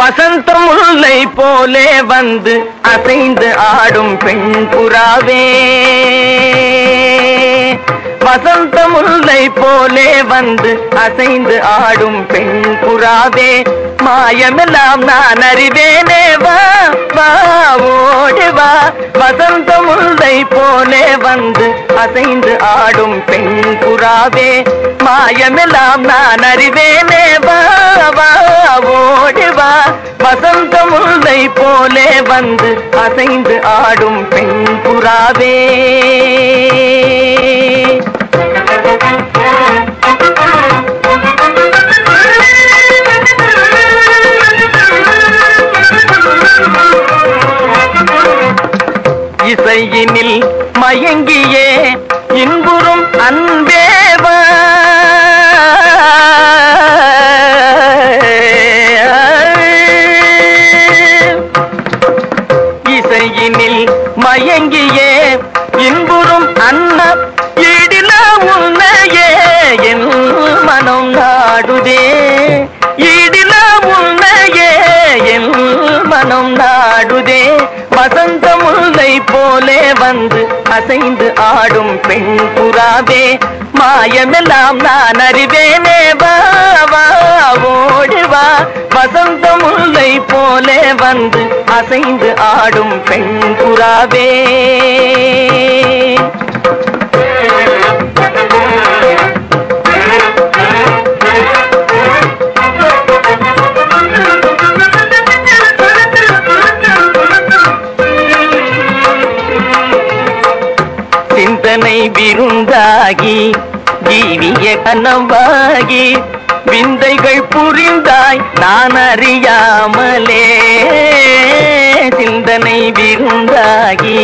வசந்தம் முல்லை போலே வந்து அசைந்து ஆடும் பெண் புறாவே. வசந்த முல்லை போலே வந்து அசைந்து ஆடும் பெண் புறாவே. மாயமெல்லாம் நான் அறிவேனே வா வா ஓடி வா. வசந்த முல்லை போலே வந்து அசைந்து ஆடும் பெண் புறாவே. மாயமெல்லாம் நான் அறிவேனே வா வா வசந்த முல்லை போலே வந்து அசைந்து ஆடும் பெண் புறாவே. இசையினில் மயங்கியே மயங்கியே இன்புறும் அன்ன ஈடில உன்னையே என் மனம் நாடுதே. ஈடில உன்னையே என் மனம் நாடுதே. வசந்த முல்லை போலே வந்து அசைந்து ஆடும் பெண் புறாவே. மாயமெல்லாம் நான் அறிவேனே பாவா போலே வந்து அசைந்து ஆடும் பெண் புறாவே. சிந்தனை விருந்தாகி ஜீவிய கனவாகி விந்தைகள் புரிந்தாய் நான் அறியாமலே. சிந்தனை விருந்தாகி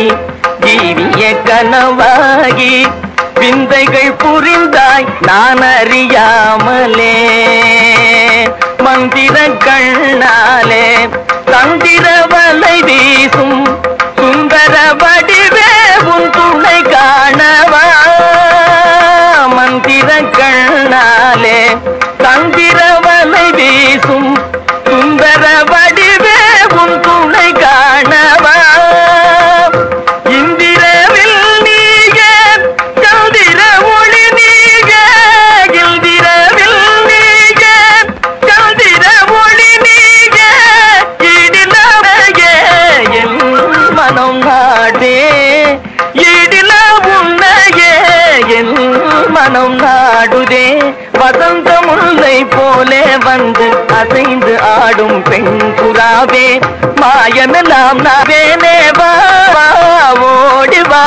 ஜீவிய கனவாகி விந்தைகள் புரிந்தாய் நான் அறியாமலே. மந்திர கண்ணாலே தந்திர வலை வீசும் சுந்தர வடிவே உன் துணை காணவா. மந்திர கண்ணாலே தந்திர வீசும் சுந்தர வடிவே உன் துணை காணவா? இந்திரவில் நீக சந்திர ஒளி நீக இந்திரவில் நீக சந்திர ஒளி நீக இடிலவையே என் மனம் நாடே மனம் நாடுதே. வசந்த முல்லை போலே வந்து அசைந்து ஆடும் பெண் புறாவே. மாயமெல்லாம் நாவேனேவா ஓடிவா